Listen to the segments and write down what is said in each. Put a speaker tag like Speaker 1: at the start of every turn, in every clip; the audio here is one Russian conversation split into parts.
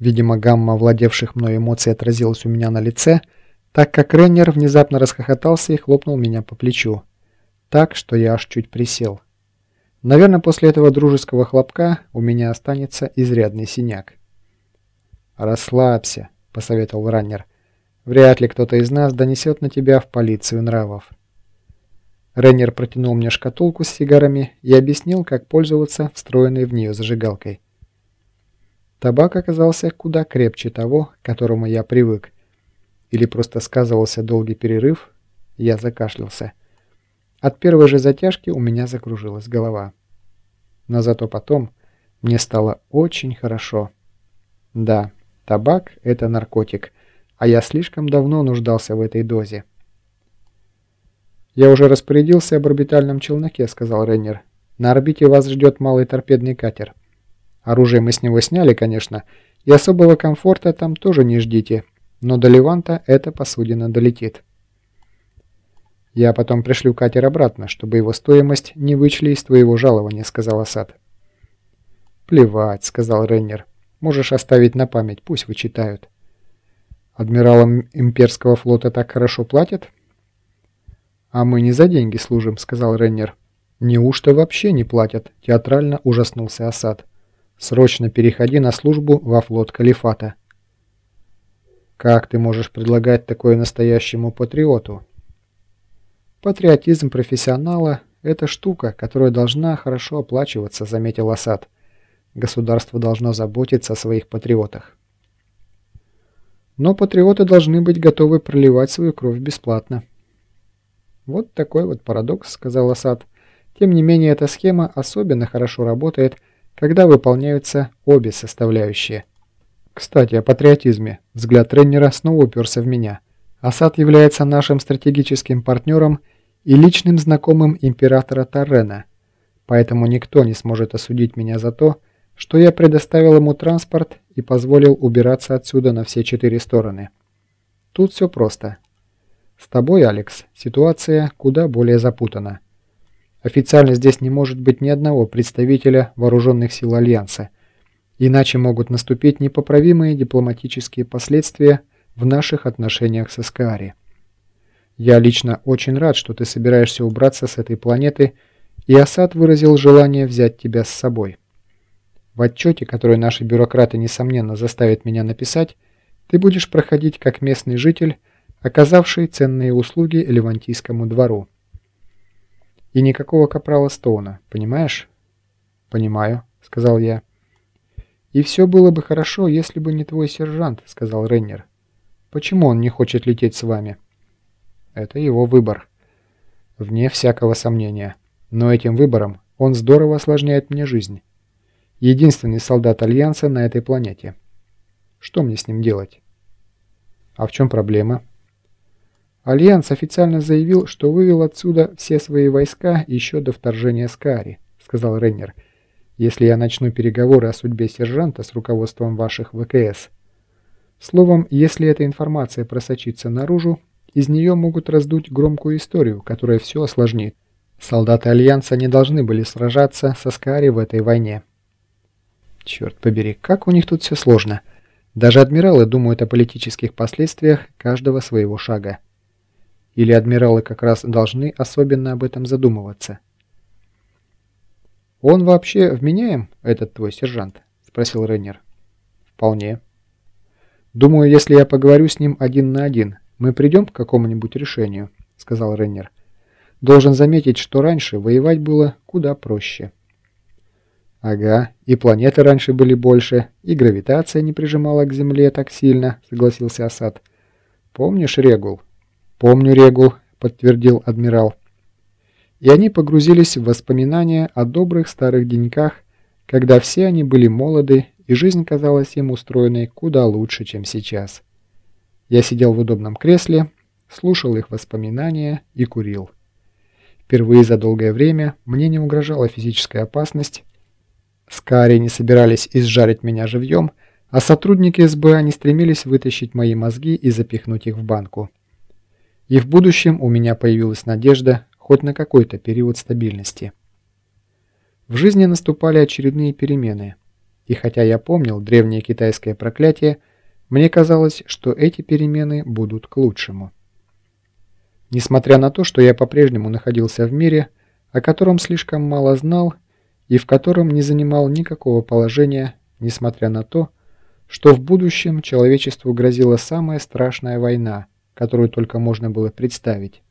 Speaker 1: Видимо, гамма владевших мной эмоций отразилась у меня на лице, так как Реннер внезапно расхохотался и хлопнул меня по плечу. Так, что я аж чуть присел. Наверное, после этого дружеского хлопка у меня останется изрядный синяк.
Speaker 2: «Расслабься», — посоветовал Раннер. «Вряд ли кто-то из нас донесет на тебя в полицию нравов».
Speaker 1: Реннер протянул мне шкатулку с сигарами и объяснил, как пользоваться встроенной в нее зажигалкой. Табак оказался куда крепче того, к которому я привык. Или просто сказывался долгий перерыв, я закашлялся. От первой же затяжки у меня закружилась голова. Но зато потом мне стало очень хорошо. Да, табак – это наркотик, а я слишком давно нуждался в этой дозе. «Я уже распорядился об орбитальном челноке», – сказал Рейнер. «На орбите вас ждет малый торпедный катер. Оружие мы с него сняли, конечно, и особого комфорта там тоже не ждите, но до Леванта эта посудина долетит». «Я потом пришлю катер обратно, чтобы его стоимость не вычли из твоего жалования», — сказал Асад.
Speaker 2: «Плевать», — сказал Рейнер. «Можешь оставить на память, пусть вычитают». «Адмиралам имперского флота так хорошо платят?»
Speaker 1: «А мы не за деньги служим», — сказал Рейнер. «Неужто вообще не платят?» — театрально ужаснулся Асад. «Срочно переходи на службу во флот Калифата».
Speaker 2: «Как ты можешь предлагать такое настоящему патриоту?»
Speaker 1: «Патриотизм профессионала – это штука, которая должна хорошо оплачиваться», – заметил Асад. «Государство должно заботиться о своих патриотах». «Но патриоты должны быть готовы проливать свою кровь бесплатно». «Вот такой вот парадокс», – сказал Асад. «Тем не менее, эта схема особенно хорошо работает, когда выполняются обе составляющие». «Кстати, о патриотизме. Взгляд тренера снова уперся в меня». Асад является нашим стратегическим партнером и личным знакомым императора Таррена, поэтому никто не сможет осудить меня за то, что я предоставил ему транспорт и позволил убираться отсюда на все четыре стороны. Тут все просто. С тобой, Алекс, ситуация куда более запутана. Официально здесь не может быть ни одного представителя вооруженных сил Альянса, иначе могут наступить непоправимые дипломатические последствия в наших отношениях с Эскаари. Я лично очень рад, что ты собираешься убраться с этой планеты, и Асад выразил желание взять тебя с собой. В отчете, который наши бюрократы, несомненно, заставят меня написать, ты будешь проходить как местный житель, оказавший ценные услуги Левантийскому двору. И никакого капрала Стоуна, понимаешь?
Speaker 2: Понимаю, сказал я.
Speaker 1: И все было бы хорошо, если бы не твой сержант, сказал Реннер. Почему он не хочет лететь с вами?
Speaker 2: Это его выбор. Вне всякого сомнения. Но этим выбором он здорово осложняет мне жизнь. Единственный солдат Альянса на этой планете. Что мне с ним делать? А в чем проблема?
Speaker 1: Альянс официально заявил, что вывел отсюда все свои войска еще до вторжения Скари, сказал Рейнер. Если я начну переговоры о судьбе сержанта с руководством ваших ВКС, Словом, если эта информация просочится наружу, из нее могут раздуть громкую историю, которая все осложнит. Солдаты Альянса не должны были сражаться со Скари в этой войне. Черт побери, как у них тут все сложно. Даже адмиралы думают о политических последствиях каждого своего шага. Или адмиралы как раз должны особенно об этом задумываться. «Он вообще вменяем, этот твой сержант?» – спросил Рейнер.
Speaker 2: «Вполне».
Speaker 1: «Думаю, если я поговорю с ним один на один, мы придем к какому-нибудь решению», — сказал Реннер. «Должен заметить, что раньше воевать было куда проще».
Speaker 2: «Ага, и планеты раньше были больше, и гравитация не прижимала к Земле так сильно», — согласился Асад. «Помнишь Регул?»
Speaker 1: «Помню Регул», — подтвердил адмирал. И они погрузились в воспоминания о добрых старых деньках, когда все они были молоды и жизнь казалась им устроенной куда лучше, чем сейчас. Я сидел в удобном кресле, слушал их воспоминания и курил. Впервые за долгое время мне не угрожала физическая опасность. Скари не собирались изжарить меня живьем, а сотрудники СБА не стремились вытащить мои мозги и запихнуть их в банку. И в будущем у меня появилась надежда хоть на какой-то период стабильности. В жизни наступали очередные перемены – И хотя я помнил древнее китайское проклятие, мне казалось, что эти перемены будут к лучшему. Несмотря на то, что я по-прежнему находился в мире, о котором слишком мало знал и в котором не занимал никакого положения, несмотря на то, что в будущем человечеству грозила самая страшная война, которую только можно было представить,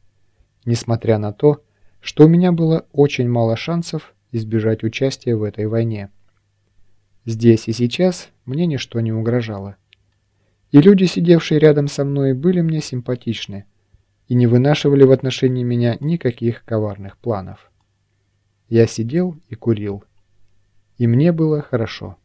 Speaker 1: несмотря на то, что у меня было очень мало шансов избежать участия в этой войне. Здесь и сейчас мне ничто не угрожало. И люди, сидевшие рядом со мной, были мне симпатичны и не вынашивали в отношении меня никаких коварных планов. Я сидел и курил. И мне было хорошо.